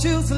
choose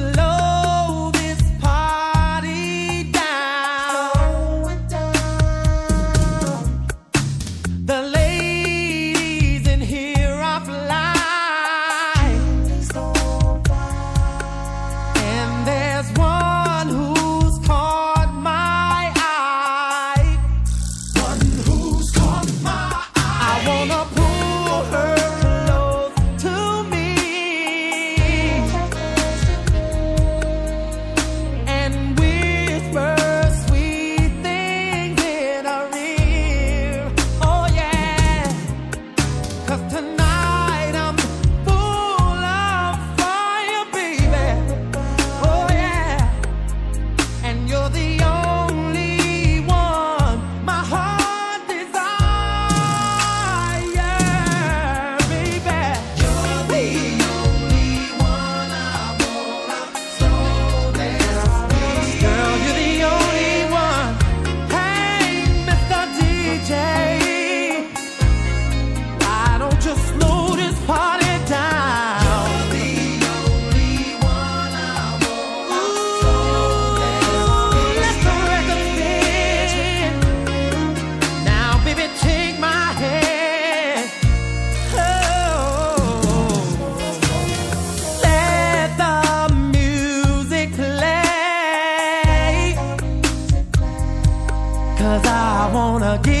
Cause I wanna give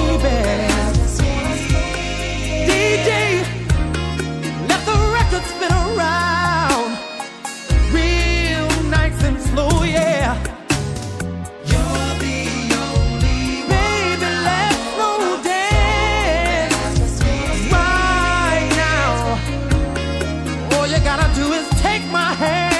just take my hand.